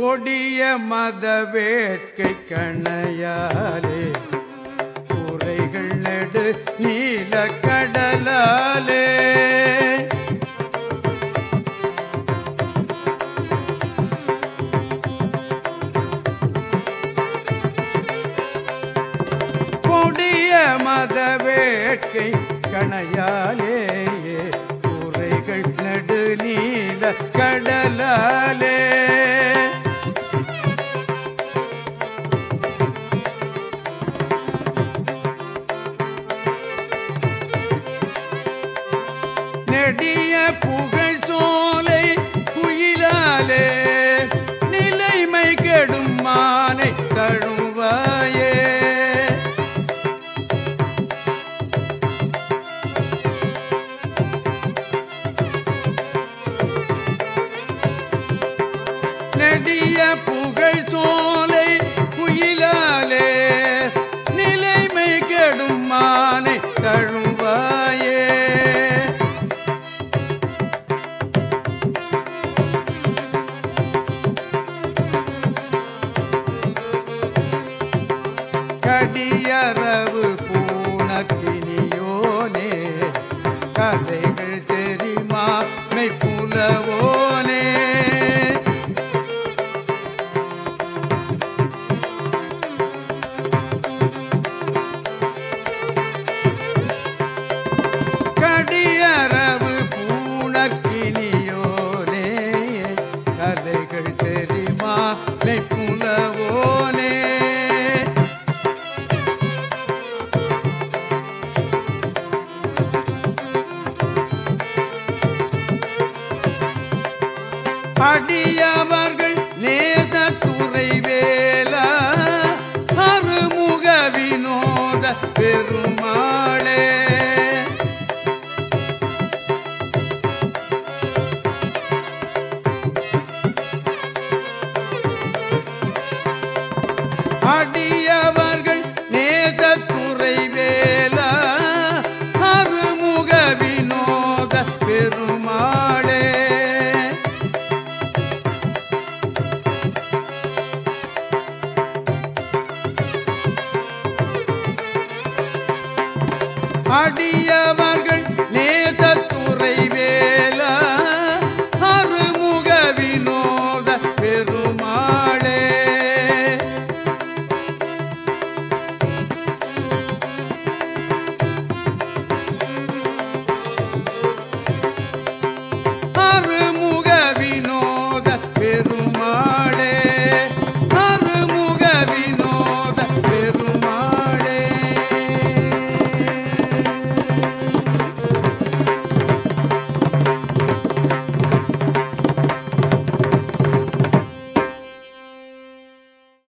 கொடிய மத வேட்கை கணையாலே குறைகள் நெடு நீல கடலாலே. கொடிய மத வேட்கை கணையாலே குறைகள் நடு நீல கடலாலே. நெடிய புகழ் சோலை குயிலாலே நிலைமை கெடும் மானை தழுவாயே. நெடிய புகழ் சோலை குயிலாலே நிலைமை கெடும் மானை தழுவாய். கரவு பூனக்கினியோனே கதைகள் தெரியுமா? மெய்ப்புலவோனே. கடியரவு பூனக்கினியோனே கதைகள் தெரியுமா? மெய்ப்புல அடியவர்கள் நேத துறை அருமுக வினோத பெருமாளே. அடி அடியவர்கள்